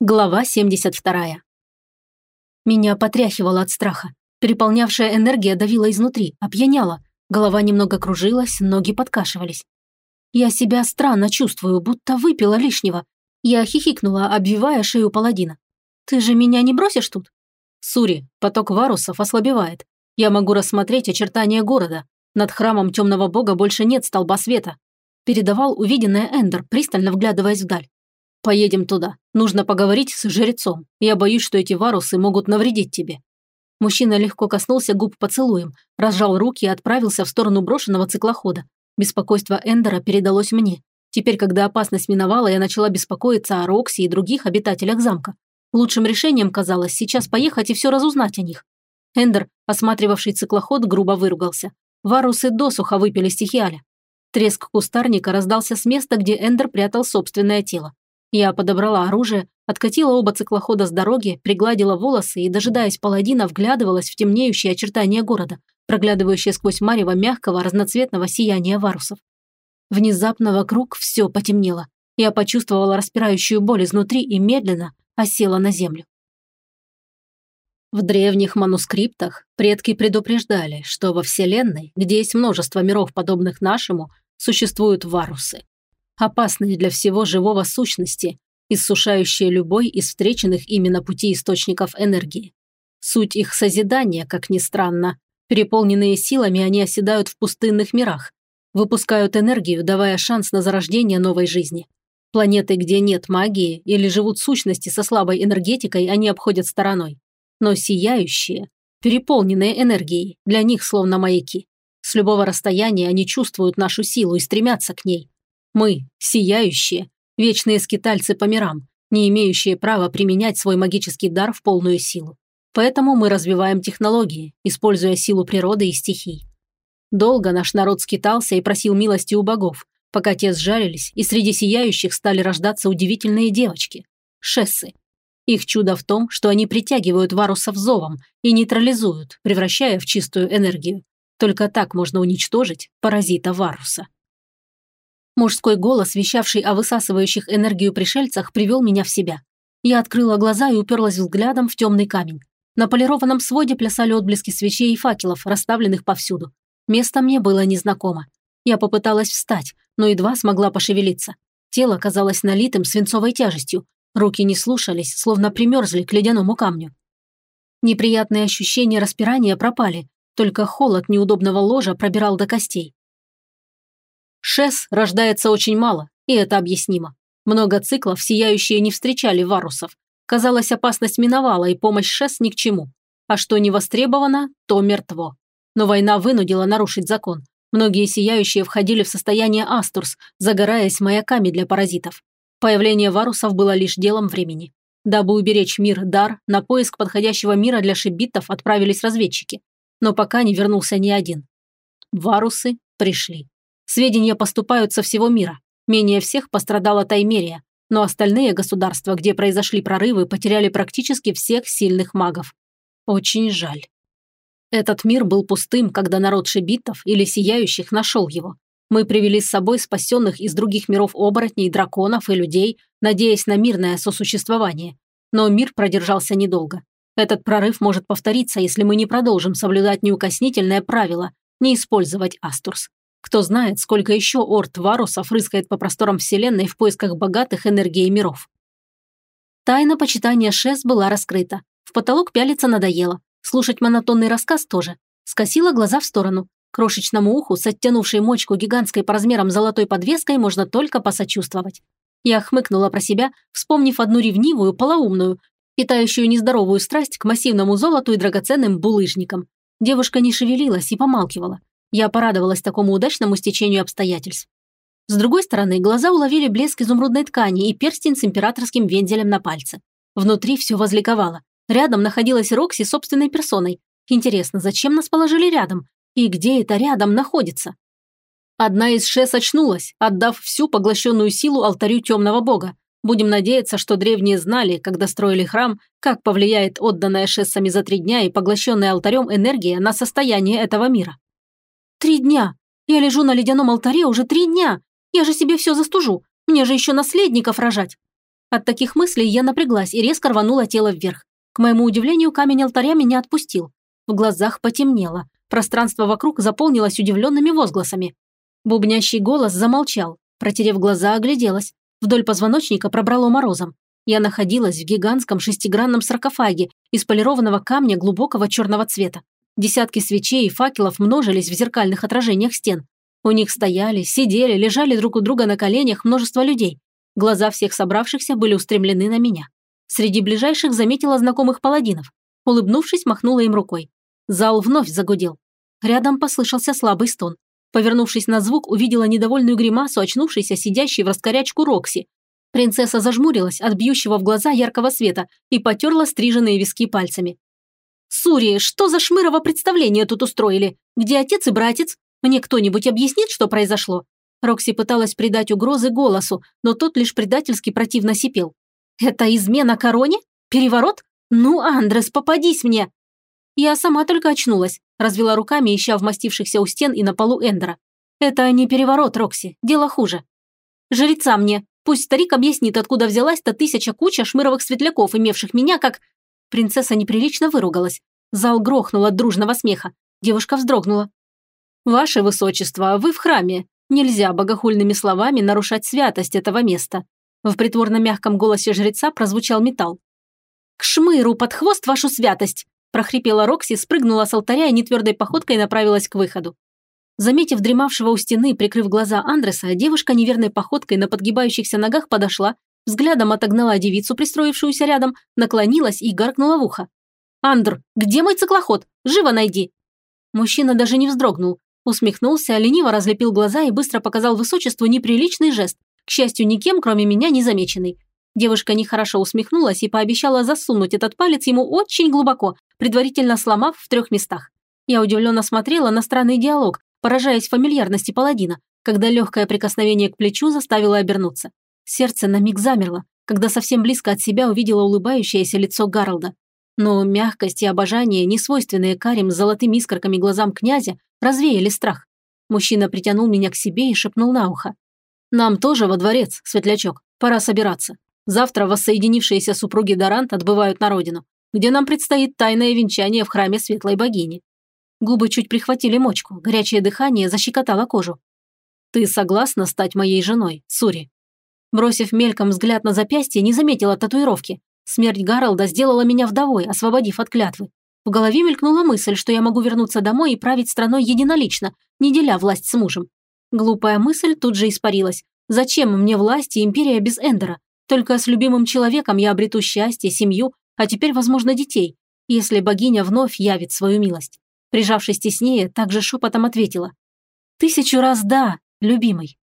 Глава 72. Меня потряхивало от страха. Переполнявшая энергия давила изнутри, опьяняла. Голова немного кружилась, ноги подкашивались. Я себя странно чувствую, будто выпила лишнего. Я хихикнула, обвивая шею паладина. «Ты же меня не бросишь тут?» «Сури, поток варусов ослабевает. Я могу рассмотреть очертания города. Над храмом темного бога больше нет столба света». Передавал увиденное Эндер, пристально вглядываясь вдаль. Поедем туда. Нужно поговорить с жрецом. Я боюсь, что эти варусы могут навредить тебе». Мужчина легко коснулся губ поцелуем, разжал руки и отправился в сторону брошенного циклохода. Беспокойство Эндера передалось мне. Теперь, когда опасность миновала, я начала беспокоиться о Рокси и других обитателях замка. Лучшим решением казалось сейчас поехать и все разузнать о них. Эндер, осматривавший циклоход, грубо выругался. Варусы досуха выпили стихиаля. Треск кустарника раздался с места, где Эндер прятал собственное тело. Я подобрала оружие, откатила оба циклохода с дороги, пригладила волосы и, дожидаясь паладина, вглядывалась в темнеющие очертания города, проглядывающие сквозь марево мягкого разноцветного сияния варусов. Внезапно вокруг все потемнело. Я почувствовала распирающую боль изнутри и медленно осела на землю. В древних манускриптах предки предупреждали, что во Вселенной, где есть множество миров, подобных нашему, существуют варусы опасные для всего живого сущности, иссушающие любой из встреченных ими на пути источников энергии. Суть их созидания, как ни странно, переполненные силами они оседают в пустынных мирах, выпускают энергию, давая шанс на зарождение новой жизни. Планеты, где нет магии или живут сущности со слабой энергетикой, они обходят стороной. Но сияющие, переполненные энергией, для них словно маяки. С любого расстояния они чувствуют нашу силу и стремятся к ней. Мы, сияющие, вечные скитальцы по мирам, не имеющие права применять свой магический дар в полную силу. Поэтому мы развиваем технологии, используя силу природы и стихий. Долго наш народ скитался и просил милости у богов, пока те сжарились, и среди сияющих стали рождаться удивительные девочки – шессы. Их чудо в том, что они притягивают варусов зовом и нейтрализуют, превращая в чистую энергию. Только так можно уничтожить паразита варуса. Мужской голос, вещавший о высасывающих энергию пришельцах, привел меня в себя. Я открыла глаза и уперлась взглядом в темный камень. На полированном своде плясали отблески свечей и факелов, расставленных повсюду. Место мне было незнакомо. Я попыталась встать, но едва смогла пошевелиться. Тело казалось налитым свинцовой тяжестью. Руки не слушались, словно примерзли к ледяному камню. Неприятные ощущения распирания пропали, только холод неудобного ложа пробирал до костей. Шес рождается очень мало, и это объяснимо. Много циклов сияющие не встречали варусов. Казалось, опасность миновала, и помощь Шес ни к чему. А что не востребовано, то мертво. Но война вынудила нарушить закон. Многие сияющие входили в состояние астурс, загораясь маяками для паразитов. Появление варусов было лишь делом времени. Дабы уберечь мир дар, на поиск подходящего мира для шибитов отправились разведчики. Но пока не вернулся ни один. Варусы пришли. Сведения поступают со всего мира. Менее всех пострадала Таймерия, но остальные государства, где произошли прорывы, потеряли практически всех сильных магов. Очень жаль. Этот мир был пустым, когда народ шибитов или сияющих нашел его. Мы привели с собой спасенных из других миров оборотней, драконов и людей, надеясь на мирное сосуществование. Но мир продержался недолго. Этот прорыв может повториться, если мы не продолжим соблюдать неукоснительное правило – не использовать Астурс. Кто знает, сколько еще орд варусов рыскает по просторам Вселенной в поисках богатых энергий миров. Тайна почитания Шес была раскрыта. В потолок пялиться надоело. Слушать монотонный рассказ тоже. Скосила глаза в сторону. Крошечному уху с оттянувшей мочку гигантской по размерам золотой подвеской можно только посочувствовать. Я хмыкнула про себя, вспомнив одну ревнивую, полоумную, питающую нездоровую страсть к массивному золоту и драгоценным булыжникам. Девушка не шевелилась и помалкивала. Я порадовалась такому удачному стечению обстоятельств. С другой стороны, глаза уловили блеск изумрудной ткани и перстень с императорским вензелем на пальце. Внутри все возликовало. Рядом находилась Рокси собственной персоной. Интересно, зачем нас положили рядом? И где это рядом находится? Одна из шес очнулась, отдав всю поглощенную силу алтарю темного бога. Будем надеяться, что древние знали, когда строили храм, как повлияет отданная шессами за три дня и поглощенная алтарем энергия на состояние этого мира. Три дня. Я лежу на ледяном алтаре уже три дня. Я же себе все застужу. Мне же еще наследников рожать. От таких мыслей я напряглась и резко рванула тело вверх. К моему удивлению, камень алтаря меня отпустил. В глазах потемнело. Пространство вокруг заполнилось удивленными возгласами. Бубнящий голос замолчал. Протерев глаза, огляделась. Вдоль позвоночника пробрало морозом. Я находилась в гигантском шестигранном саркофаге из полированного камня глубокого черного цвета. Десятки свечей и факелов множились в зеркальных отражениях стен. У них стояли, сидели, лежали друг у друга на коленях множество людей. Глаза всех собравшихся были устремлены на меня. Среди ближайших заметила знакомых паладинов. Улыбнувшись, махнула им рукой. Зал вновь загудел. Рядом послышался слабый стон. Повернувшись на звук, увидела недовольную гримасу, очнувшейся, сидящей в раскорячку Рокси. Принцесса зажмурилась от бьющего в глаза яркого света и потерла стриженные виски пальцами. «Сури, что за шмырово представление тут устроили? Где отец и братец? Мне кто-нибудь объяснит, что произошло?» Рокси пыталась придать угрозы голосу, но тот лишь предательски противно сипел. «Это измена короне? Переворот? Ну, Андрес, попадись мне!» Я сама только очнулась, развела руками, ища вмастившихся у стен и на полу Эндера. «Это не переворот, Рокси, дело хуже. Жреца мне, пусть старик объяснит, откуда взялась та тысяча куча шмыровых светляков, имевших меня как...» Принцесса неприлично выругалась. Зал грохнул от дружного смеха. Девушка вздрогнула. «Ваше высочество, вы в храме. Нельзя богохульными словами нарушать святость этого места». В притворно мягком голосе жреца прозвучал металл. «К шмыру под хвост вашу святость!» прохрипела Рокси, спрыгнула с алтаря и нетвердой походкой направилась к выходу. Заметив дремавшего у стены, прикрыв глаза Андреса, девушка неверной походкой на подгибающихся ногах подошла, взглядом отогнала девицу, пристроившуюся рядом, наклонилась и гаркнула в ухо. «Андр, где мой циклоход? Живо найди!» Мужчина даже не вздрогнул, Усмехнулся, лениво разлепил глаза и быстро показал высочеству неприличный жест, к счастью, никем, кроме меня, не замеченный. Девушка нехорошо усмехнулась и пообещала засунуть этот палец ему очень глубоко, предварительно сломав в трех местах. Я удивленно смотрела на странный диалог, поражаясь фамильярности паладина, когда легкое прикосновение к плечу заставило обернуться. Сердце на миг замерло, когда совсем близко от себя увидела улыбающееся лицо Гаролда. Но мягкость и обожание, несвойственные карим с золотыми искорками глазам князя, развеяли страх. Мужчина притянул меня к себе и шепнул на ухо. «Нам тоже во дворец, светлячок. Пора собираться. Завтра воссоединившиеся супруги Дарант отбывают на родину, где нам предстоит тайное венчание в храме светлой богини». Губы чуть прихватили мочку, горячее дыхание защекотало кожу. «Ты согласна стать моей женой, Сури?» Бросив мельком взгляд на запястье, не заметила татуировки. Смерть Гаролда сделала меня вдовой, освободив от клятвы. В голове мелькнула мысль, что я могу вернуться домой и править страной единолично, не деля власть с мужем. Глупая мысль тут же испарилась. Зачем мне власть и империя без Эндера? Только с любимым человеком я обрету счастье, семью, а теперь, возможно, детей, если богиня вновь явит свою милость. Прижавшись теснее, также шепотом ответила. «Тысячу раз да, любимый».